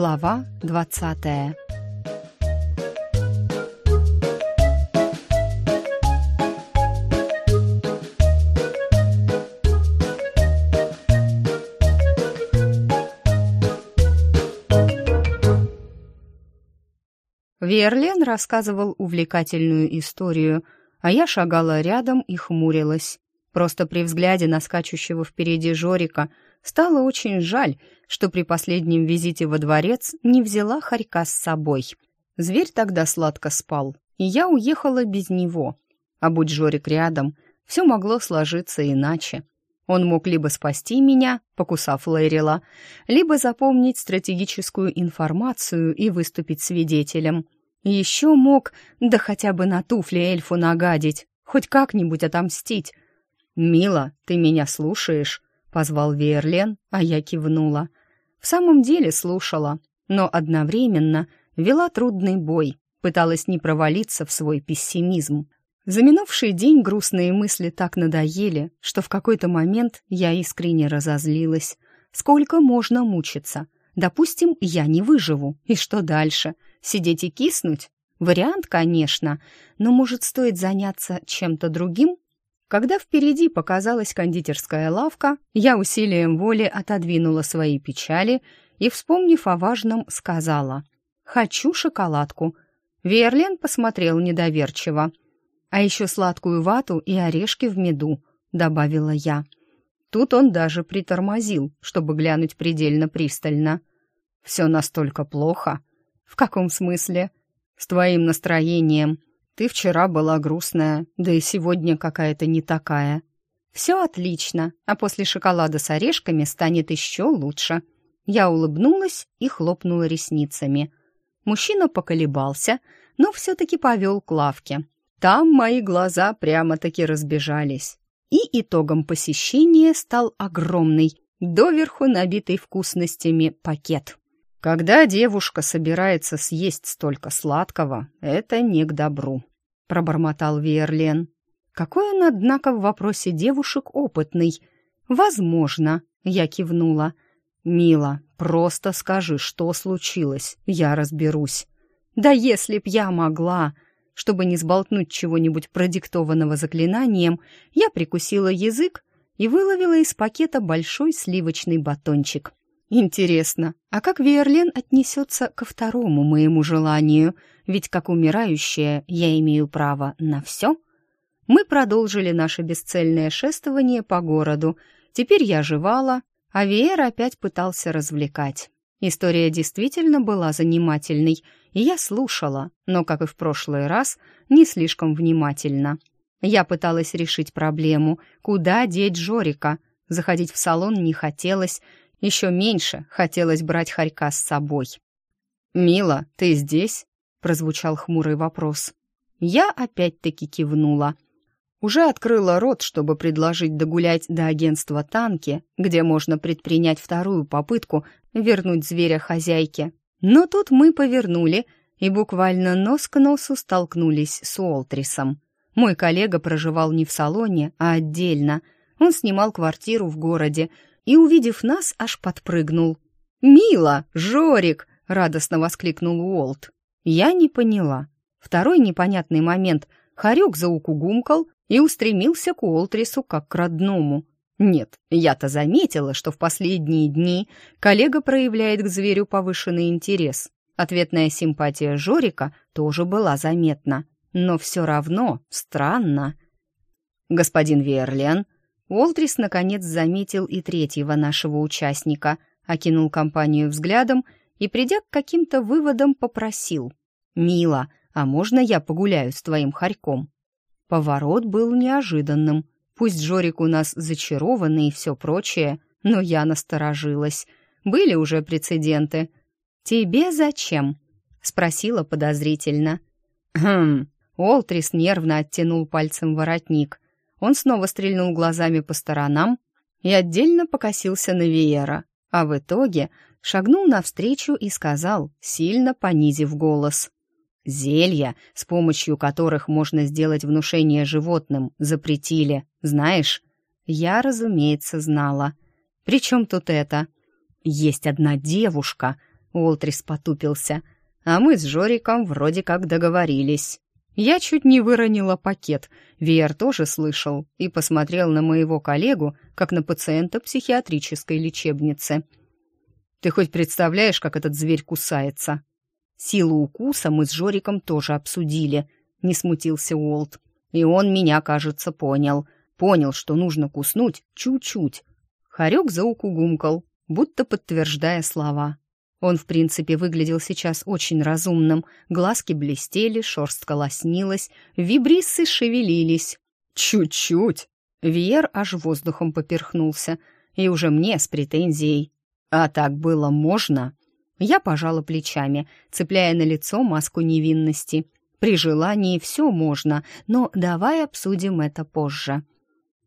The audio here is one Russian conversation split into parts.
Глава двадцатая Верлен рассказывал увлекательную историю, а я шагала рядом и хмурилась. Просто при взгляде на скачущего впереди Жорика стало очень жаль, что при последнем визите во дворец не взяла хорька с собой. Зверь тогда сладко спал, и я уехала без него. А будь Жорик рядом, все могло сложиться иначе. Он мог либо спасти меня, покусав Лэрила, либо запомнить стратегическую информацию и выступить свидетелем. Еще мог, да хотя бы на туфли эльфу нагадить, хоть как-нибудь отомстить. «Мила, ты меня слушаешь?» — позвал Верлен, а я кивнула. В самом деле слушала, но одновременно вела трудный бой, пыталась не провалиться в свой пессимизм. За минувший день грустные мысли так надоели, что в какой-то момент я искренне разозлилась. Сколько можно мучиться? Допустим, я не выживу. И что дальше? Сидеть и киснуть? Вариант, конечно, но, может, стоит заняться чем-то другим? Когда впереди показалась кондитерская лавка, я усилием воли отодвинула свои печали и, вспомнив о важном, сказала «Хочу шоколадку». Верлен посмотрел недоверчиво. А еще сладкую вату и орешки в меду», — добавила я. Тут он даже притормозил, чтобы глянуть предельно пристально. «Все настолько плохо?» «В каком смысле?» «С твоим настроением. Ты вчера была грустная, да и сегодня какая-то не такая». «Все отлично, а после шоколада с орешками станет еще лучше». Я улыбнулась и хлопнула ресницами. Мужчина поколебался, но все-таки повел к лавке, там мои глаза прямо-таки разбежались. И итогом посещения стал огромный, доверху набитый вкусностями пакет. Когда девушка собирается съесть столько сладкого, это не к добру, пробормотал Верлен. Какой он, однако, в вопросе девушек опытный. Возможно, я кивнула. Мила, просто скажи, что случилось, я разберусь. Да если б я могла, чтобы не сболтнуть чего-нибудь продиктованного заклинанием, я прикусила язык и выловила из пакета большой сливочный батончик. Интересно, а как Верлен отнесется ко второму моему желанию? Ведь как умирающая я имею право на все. Мы продолжили наше бесцельное шествование по городу. Теперь я жевала, а Веер опять пытался развлекать. История действительно была занимательной, и я слушала, но, как и в прошлый раз, не слишком внимательно. Я пыталась решить проблему, куда деть Жорика. Заходить в салон не хотелось, еще меньше хотелось брать Харька с собой. «Мила, ты здесь?» — прозвучал хмурый вопрос. Я опять-таки кивнула — уже открыла рот, чтобы предложить догулять до агентства танки, где можно предпринять вторую попытку вернуть зверя хозяйке. Но тут мы повернули и буквально нос к носу столкнулись с Уолтрисом. Мой коллега проживал не в салоне, а отдельно. Он снимал квартиру в городе и, увидев нас, аж подпрыгнул. «Мила! Жорик!» — радостно воскликнул Уолт. Я не поняла. Второй непонятный момент — Харек заукугумкал и устремился к Уолтрису как к родному. Нет, я-то заметила, что в последние дни коллега проявляет к зверю повышенный интерес. Ответная симпатия Жорика тоже была заметна. Но все равно странно. «Господин Верлен», Уолтрис наконец заметил и третьего нашего участника, окинул компанию взглядом и, придя к каким-то выводам, попросил. «Мила, а можно я погуляю с твоим хорьком?» Поворот был неожиданным. Пусть Жорик у нас зачарованный и все прочее, но я насторожилась. Были уже прецеденты. «Тебе зачем?» — спросила подозрительно. «Хм...» — Олтрис нервно оттянул пальцем воротник. Он снова стрельнул глазами по сторонам и отдельно покосился на Веера, а в итоге шагнул навстречу и сказал, сильно понизив голос. Зелья, с помощью которых можно сделать внушение животным, запретили, знаешь? Я, разумеется, знала. Причем тут это? Есть одна девушка, Уолтрис потупился. «А мы с Жориком вроде как договорились». Я чуть не выронила пакет. Виер тоже слышал и посмотрел на моего коллегу, как на пациента психиатрической лечебницы. «Ты хоть представляешь, как этот зверь кусается?» Силу укуса мы с Жориком тоже обсудили, не смутился Уолт. И он меня, кажется, понял. Понял, что нужно куснуть чуть-чуть. Хорек заукугумкал, будто подтверждая слова. Он, в принципе, выглядел сейчас очень разумным. Глазки блестели, шерстка лоснилась, вибриссы шевелились. «Чуть-чуть!» Виер аж воздухом поперхнулся. И уже мне с претензией. «А так было можно?» Я пожала плечами, цепляя на лицо маску невинности. «При желании все можно, но давай обсудим это позже».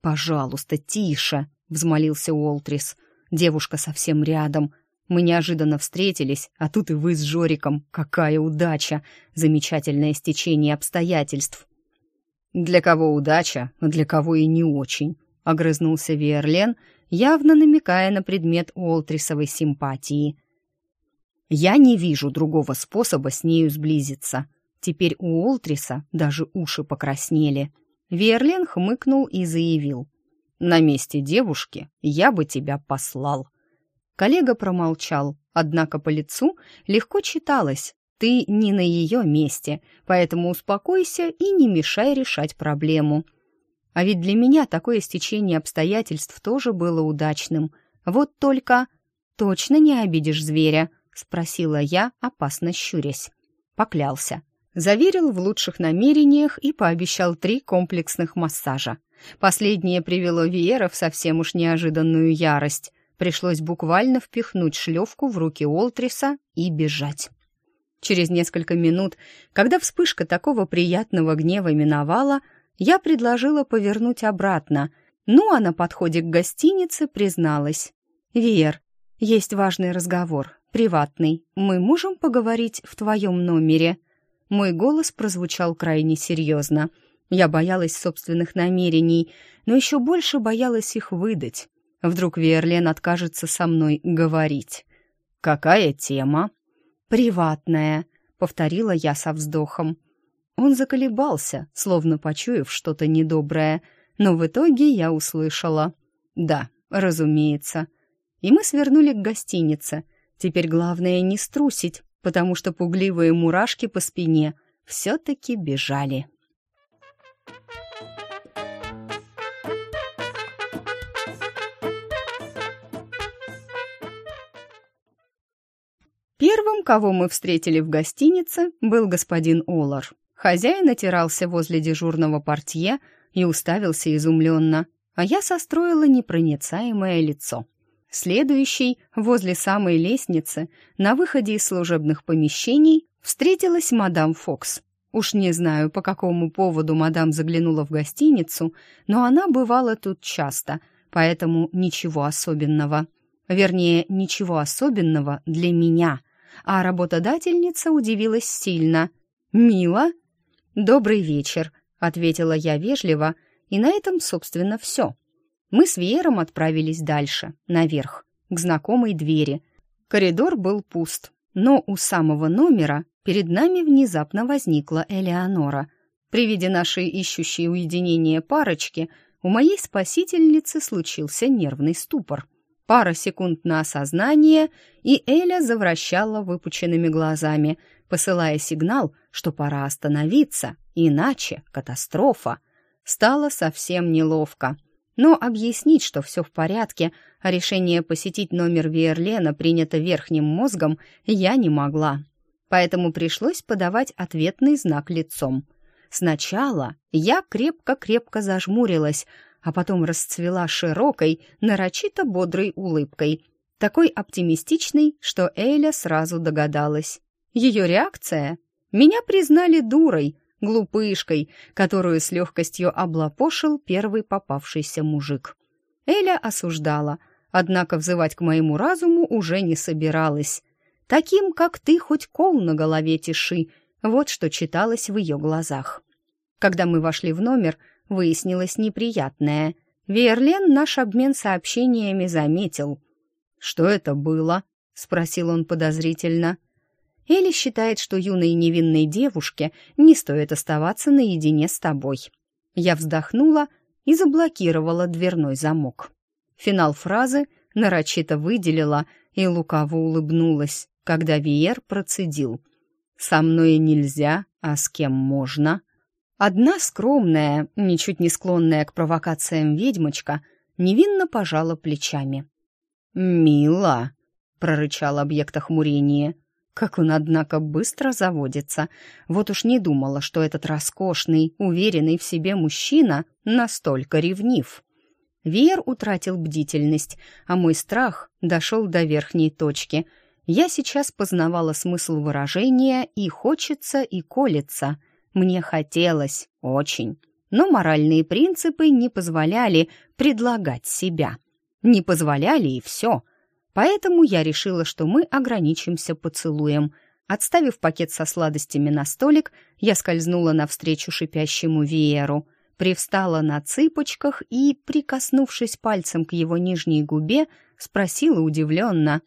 «Пожалуйста, тише!» — взмолился Уолтрис. «Девушка совсем рядом. Мы неожиданно встретились, а тут и вы с Жориком. Какая удача! Замечательное стечение обстоятельств. Для кого удача, а для кого и не очень, огрызнулся Виерлен, явно намекая на предмет Уолтрисовой симпатии. Я не вижу другого способа с нею сблизиться. Теперь у Уолтриса даже уши покраснели. Виерлен хмыкнул и заявил. «На месте девушки я бы тебя послал». Коллега промолчал, однако по лицу легко читалось «ты не на ее месте, поэтому успокойся и не мешай решать проблему». А ведь для меня такое стечение обстоятельств тоже было удачным. Вот только... «Точно не обидишь зверя?» — спросила я, опасно щурясь. Поклялся. Заверил в лучших намерениях и пообещал три комплексных массажа. Последнее привело Виера в совсем уж неожиданную ярость. Пришлось буквально впихнуть шлевку в руки Олтриса и бежать. Через несколько минут, когда вспышка такого приятного гнева миновала, я предложила повернуть обратно, ну а на подходе к гостинице призналась. «Виер, есть важный разговор, приватный. Мы можем поговорить в твоем номере?» Мой голос прозвучал крайне серьезно. Я боялась собственных намерений, но еще больше боялась их выдать. Вдруг Верлен откажется со мной говорить. «Какая тема?» «Приватная», — повторила я со вздохом. Он заколебался, словно почуяв что-то недоброе, но в итоге я услышала. «Да, разумеется». И мы свернули к гостинице. Теперь главное не струсить, потому что пугливые мурашки по спине все-таки бежали. Первым, кого мы встретили в гостинице, был господин Олар. Хозяин отирался возле дежурного портье и уставился изумленно, а я состроила непроницаемое лицо. Следующий, возле самой лестницы, на выходе из служебных помещений, встретилась мадам Фокс. Уж не знаю, по какому поводу мадам заглянула в гостиницу, но она бывала тут часто, поэтому ничего особенного. Вернее, ничего особенного для меня — а работодательница удивилась сильно. «Мило?» «Добрый вечер», — ответила я вежливо, и на этом, собственно, все. Мы с Веером отправились дальше, наверх, к знакомой двери. Коридор был пуст, но у самого номера перед нами внезапно возникла Элеонора. При виде нашей ищущей уединения парочки у моей спасительницы случился нервный ступор. Пара секунд на осознание, и Эля завращала выпученными глазами, посылая сигнал, что пора остановиться, иначе катастрофа. Стало совсем неловко. Но объяснить, что все в порядке, а решение посетить номер Верлена принято верхним мозгом, я не могла. Поэтому пришлось подавать ответный знак лицом. Сначала я крепко-крепко зажмурилась, а потом расцвела широкой, нарочито бодрой улыбкой, такой оптимистичной, что Эля сразу догадалась. Ее реакция? Меня признали дурой, глупышкой, которую с легкостью облапошил первый попавшийся мужик. Эля осуждала, однако взывать к моему разуму уже не собиралась. «Таким, как ты, хоть кол на голове тиши», вот что читалось в ее глазах. Когда мы вошли в номер, выяснилось неприятное. Верлен наш обмен сообщениями заметил. «Что это было?» — спросил он подозрительно. «Элли считает, что юной невинной девушке не стоит оставаться наедине с тобой». Я вздохнула и заблокировала дверной замок. Финал фразы нарочито выделила и лукаво улыбнулась, когда Виер процедил. «Со мной нельзя, а с кем можно?» Одна скромная, ничуть не склонная к провокациям ведьмочка, невинно пожала плечами. «Мила!» — прорычал объект охмурения. Как он, однако, быстро заводится. Вот уж не думала, что этот роскошный, уверенный в себе мужчина настолько ревнив. Веер утратил бдительность, а мой страх дошел до верхней точки. Я сейчас познавала смысл выражения «и хочется, и колется». Мне хотелось, очень. Но моральные принципы не позволяли предлагать себя. Не позволяли и все. Поэтому я решила, что мы ограничимся поцелуем. Отставив пакет со сладостями на столик, я скользнула навстречу шипящему вееру, привстала на цыпочках и, прикоснувшись пальцем к его нижней губе, спросила удивленно.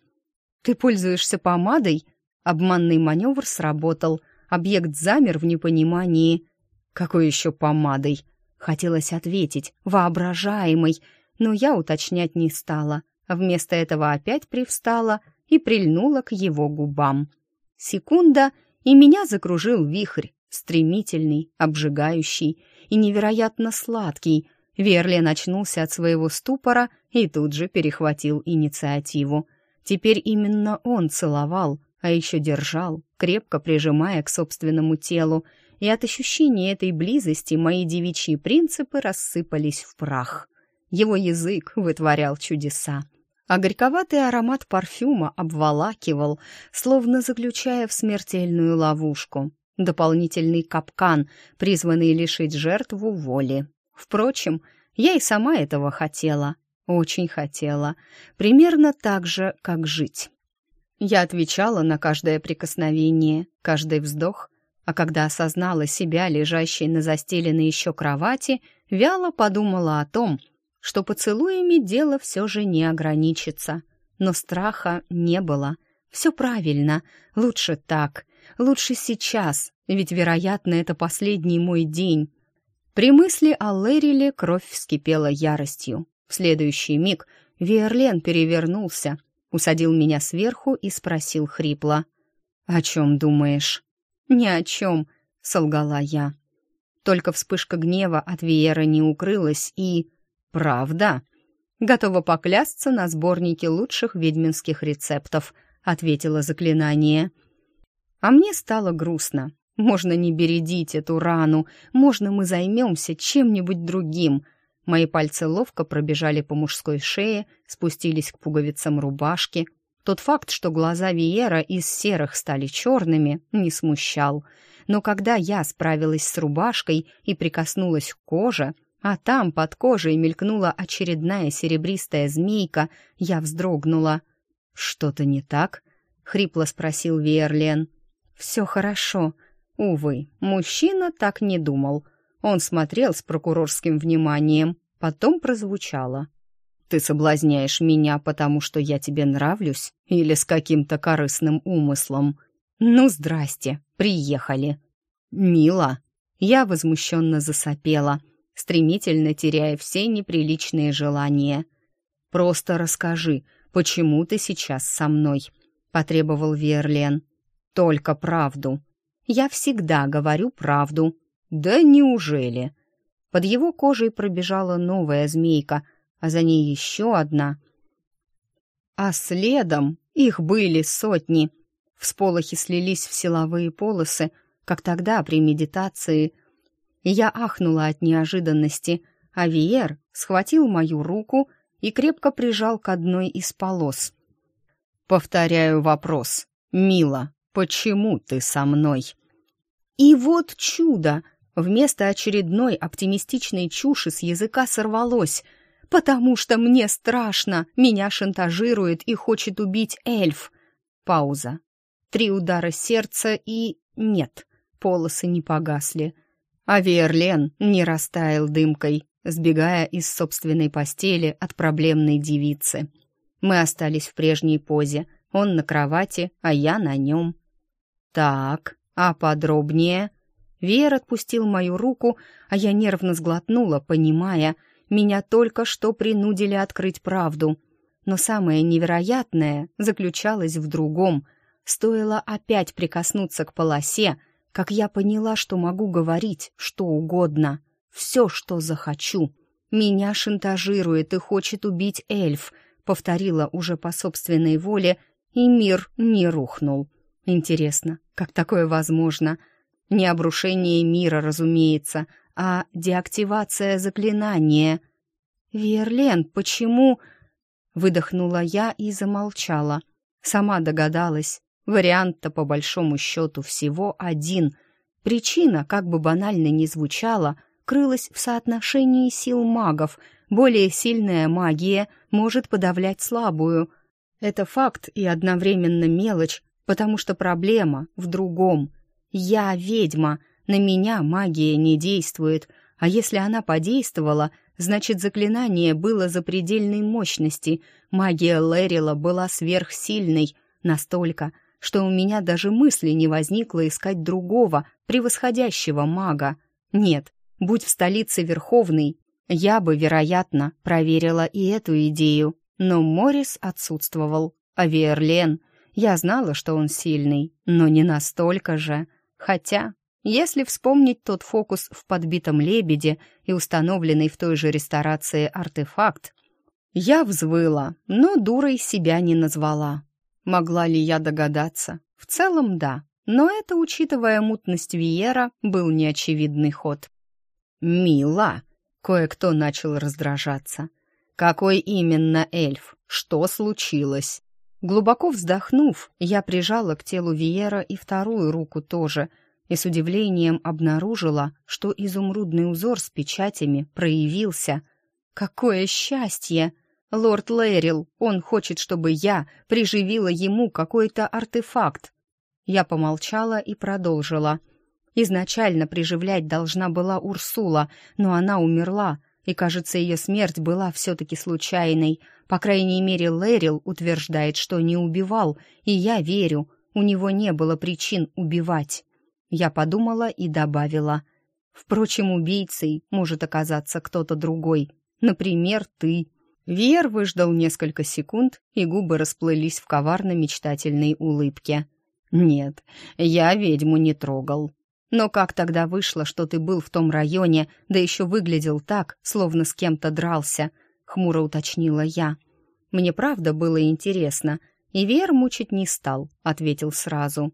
«Ты пользуешься помадой?» Обманный маневр сработал. Объект замер в непонимании. «Какой еще помадой?» Хотелось ответить, воображаемой, но я уточнять не стала, вместо этого опять привстала и прильнула к его губам. Секунда, и меня закружил вихрь, стремительный, обжигающий и невероятно сладкий. Верлен очнулся от своего ступора и тут же перехватил инициативу. Теперь именно он целовал, а еще держал, крепко прижимая к собственному телу, и от ощущения этой близости мои девичьи принципы рассыпались в прах. Его язык вытворял чудеса. А горьковатый аромат парфюма обволакивал, словно заключая в смертельную ловушку. Дополнительный капкан, призванный лишить жертву воли. Впрочем, я и сама этого хотела. Очень хотела. Примерно так же, как жить. Я отвечала на каждое прикосновение, каждый вздох, а когда осознала себя, лежащей на застеленной еще кровати, вяло подумала о том, что поцелуями дело все же не ограничится. Но страха не было. Все правильно, лучше так, лучше сейчас, ведь, вероятно, это последний мой день. При мысли о Лериле кровь вскипела яростью. В следующий миг Верлен перевернулся, усадил меня сверху и спросил хрипло. «О чем думаешь?» «Ни о чем», — солгала я. Только вспышка гнева от Виера не укрылась и... «Правда?» «Готова поклясться на сборнике лучших ведьминских рецептов», — ответила заклинание. А мне стало грустно. Можно не бередить эту рану, можно мы займемся чем-нибудь другим. Мои пальцы ловко пробежали по мужской шее, спустились к пуговицам рубашки. Тот факт, что глаза Виера из серых стали черными, не смущал. Но когда я справилась с рубашкой и прикоснулась к коже, а там под кожей мелькнула очередная серебристая змейка, я вздрогнула. «Что-то не так?» — хрипло спросил Верлен. «Все хорошо». Увы, мужчина так не думал. Он смотрел с прокурорским вниманием. Потом прозвучало. «Ты соблазняешь меня, потому что я тебе нравлюсь? Или с каким-то корыстным умыслом?» «Ну, здрасте, приехали». «Мила!» Я возмущенно засопела — стремительно теряя все неприличные желания. «Просто расскажи, почему ты сейчас со мной?» — потребовал Верлен. «Только правду. Я всегда говорю правду». «Да неужели?» Под его кожей пробежала новая змейка, а за ней еще одна. А следом их были сотни. Всполохи слились в силовые полосы, как тогда при медитации — и я ахнула от неожиданности, а Виер схватил мою руку и крепко прижал к одной из полос. «Повторяю вопрос. Мила, почему ты со мной?» И вот чудо! Вместо очередной оптимистичной чуши с языка сорвалось. «Потому что мне страшно, меня шантажирует и хочет убить эльф». Пауза. Три удара сердца и... Нет, полосы не погасли. А Верлен не растаял дымкой, сбегая из собственной постели от проблемной девицы. Мы остались в прежней позе, Он на кровати, а я на нем. Так, а подробнее? Веер отпустил мою руку, а я нервно сглотнула, понимая, меня только что принудили открыть правду. Но самое невероятное заключалось в другом. Стоило опять прикоснуться к полосе, как я поняла, что могу говорить что угодно, все, что захочу. Меня шантажирует и хочет убить эльф, повторила уже по собственной воле, и мир не рухнул. Интересно, как такое возможно? Не обрушение мира, разумеется, а деактивация заклинания. «Верлен, почему...» Выдохнула я и замолчала. Сама догадалась. Вариант-то по большому счету всего один. Причина, как бы банально ни звучала, крылась в соотношении сил магов. Более сильная магия может подавлять слабую. Это факт и одновременно мелочь, потому что проблема в другом. Я ведьма, на меня магия не действует, а если она подействовала, значит заклинание было запредельной мощности. Магия Лэрила была сверхсильной, настолько, что у меня даже мысли не возникло искать другого, превосходящего мага. Нет, будь в столице Верховный, я бы, вероятно, проверила и эту идею. Но Морис отсутствовал, а Верлен... Я знала, что он сильный, но не настолько же. Хотя, если вспомнить тот фокус в подбитом лебеде и установленный в той же ресторации артефакт, я взвыла, но дурой себя не назвала. Могла ли я догадаться? В целом, да. Но это, учитывая мутность Виера, был неочевидный ход. «Мила!» — кое-кто начал раздражаться. «Какой именно эльф? Что случилось?» Глубоко вздохнув, я прижала к телу Виера и вторую руку тоже, и с удивлением обнаружила, что изумрудный узор с печатями проявился. «Какое счастье!» Лорд Лэрил, он хочет, чтобы я приживила ему какой-то артефакт. Я помолчала и продолжила. Изначально приживлять должна была Урсула, но она умерла, и, кажется, ее смерть была все-таки случайной. По крайней мере, Лэрил утверждает, что не убивал, и я верю, у него не было причин убивать. Я подумала и добавила. Впрочем, убийцей может оказаться кто-то другой, например, ты. Вер выждал несколько секунд, и губы расплылись в коварно-мечтательной улыбке. «Нет, я ведьму не трогал. Но как тогда вышло, что ты был в том районе, да еще выглядел так, словно с кем-то дрался?» — хмуро уточнила я. «Мне правда было интересно, и Вер мучить не стал», — ответил сразу.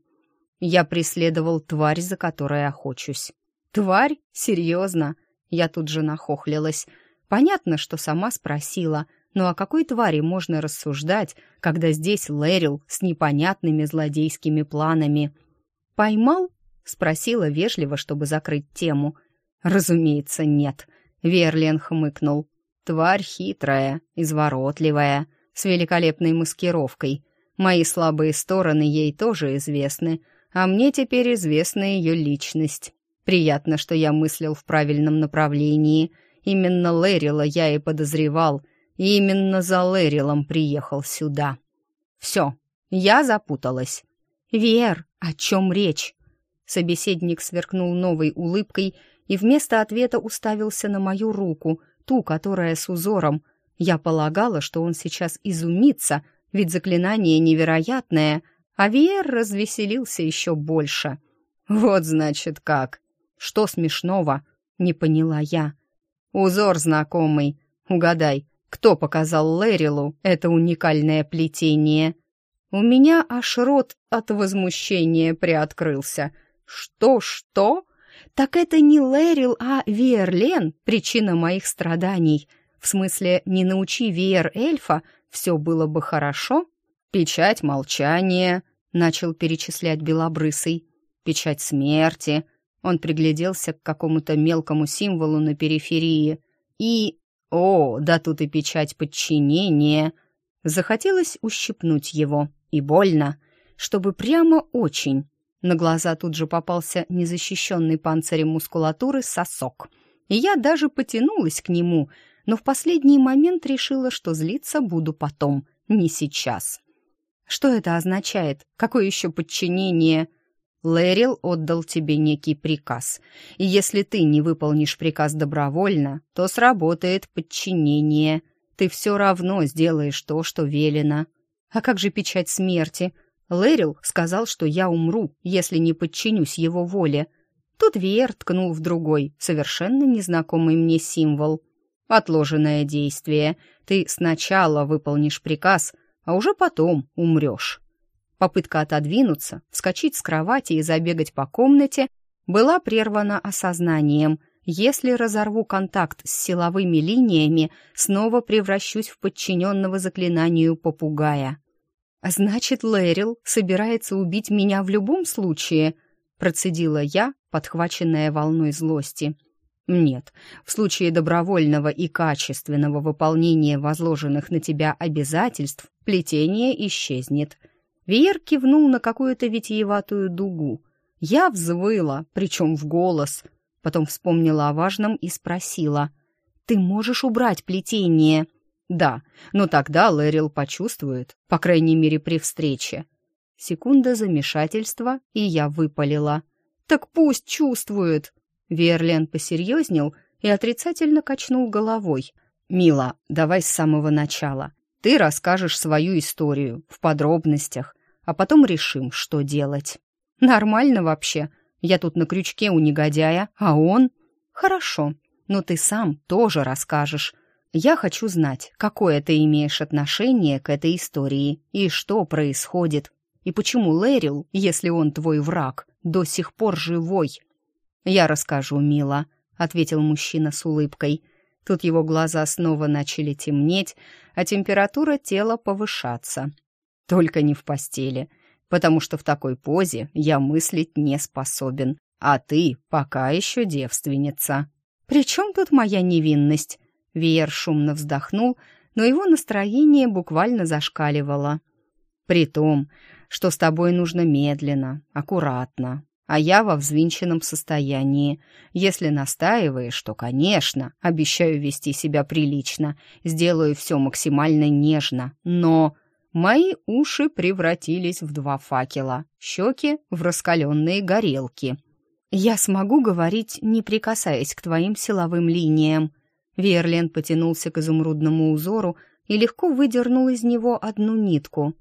«Я преследовал тварь, за которой охочусь». «Тварь? Серьезно?» Я тут же нахохлилась — Понятно, что сама спросила, но о какой твари можно рассуждать, когда здесь Лэрил с непонятными злодейскими планами? «Поймал?» — спросила вежливо, чтобы закрыть тему. «Разумеется, нет», — Верлен хмыкнул. «Тварь хитрая, изворотливая, с великолепной маскировкой. Мои слабые стороны ей тоже известны, а мне теперь известна ее личность. Приятно, что я мыслил в правильном направлении» Именно Лэрила я и подозревал, и именно за Лэрилом приехал сюда. Все, я запуталась. «Вер, о чем речь?» Собеседник сверкнул новой улыбкой и вместо ответа уставился на мою руку, ту, которая с узором. Я полагала, что он сейчас изумится, ведь заклинание невероятное, а Вер развеселился еще больше. «Вот, значит, как! Что смешного?» — не поняла я. Узор знакомый. Угадай, кто показал Лэрилу это уникальное плетение? У меня аж рот от возмущения приоткрылся. Что-что? Так это не Лэрил, а Виерлен причина моих страданий. В смысле, не научи Виер эльфа, все было бы хорошо? Печать молчания, начал перечислять белобрысый. Печать смерти, он пригляделся к какому-то мелкому символу на периферии. И... О, да тут и печать подчинения. Захотелось ущипнуть его. И больно. Чтобы прямо очень. На глаза тут же попался незащищенный панцирем мускулатуры сосок. И я даже потянулась к нему, но в последний момент решила, что злиться буду потом, не сейчас. Что это означает? Какое еще подчинение?» Лэрил отдал тебе некий приказ, и если ты не выполнишь приказ добровольно, то сработает подчинение. Ты все равно сделаешь то, что велено. А как же печать смерти? Лэрил сказал, что я умру, если не подчинюсь его воле. Тут Веер ткнул в другой, совершенно незнакомый мне символ. Отложенное действие. Ты сначала выполнишь приказ, а уже потом умрешь. Попытка отодвинуться, вскочить с кровати и забегать по комнате была прервана осознанием. Если разорву контакт с силовыми линиями, снова превращусь в подчиненного заклинанию попугая. «Значит, Лэрил собирается убить меня в любом случае?» процедила я, подхваченная волной злости. «Нет, в случае добровольного и качественного выполнения возложенных на тебя обязательств плетение исчезнет», Веер кивнул на какую-то витиеватую дугу. Я взвыла, причем в голос. Потом вспомнила о важном и спросила. «Ты можешь убрать плетение?» «Да, но тогда Лэрил почувствует, по крайней мере, при встрече». Секунда замешательства, и я выпалила. «Так пусть чувствует!» Верлен посерьезнел и отрицательно качнул головой. «Мила, давай с самого начала. Ты расскажешь свою историю в подробностях, а потом решим, что делать. Нормально вообще. Я тут на крючке у негодяя, а он... Хорошо, но ты сам тоже расскажешь. Я хочу знать, какое ты имеешь отношение к этой истории и что происходит. И почему Лэрил, если он твой враг, до сих пор живой? Я расскажу, мила, ответил мужчина с улыбкой. Тут его глаза снова начали темнеть, а температура тела повышаться. Только не в постели, потому что в такой позе я мыслить не способен, а ты пока еще девственница. «При чем тут моя невинность?» Веер шумно вздохнул, но его настроение буквально зашкаливало. «При том, что с тобой нужно медленно, аккуратно, а я во взвинченном состоянии. Если настаиваешь, то, конечно, обещаю вести себя прилично, сделаю все максимально нежно, но... Мои уши превратились в два факела, щеки — в раскаленные горелки. «Я смогу говорить, не прикасаясь к твоим силовым линиям». Верлен потянулся к изумрудному узору и легко выдернул из него одну нитку.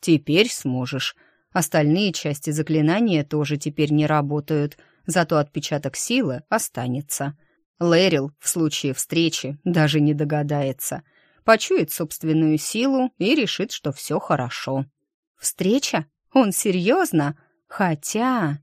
«Теперь сможешь», Остальные части заклинания тоже теперь не работают, зато отпечаток силы останется. Лэрил в случае встречи даже не догадается. Почует собственную силу и решит, что все хорошо. «Встреча? Он серьезно? Хотя...»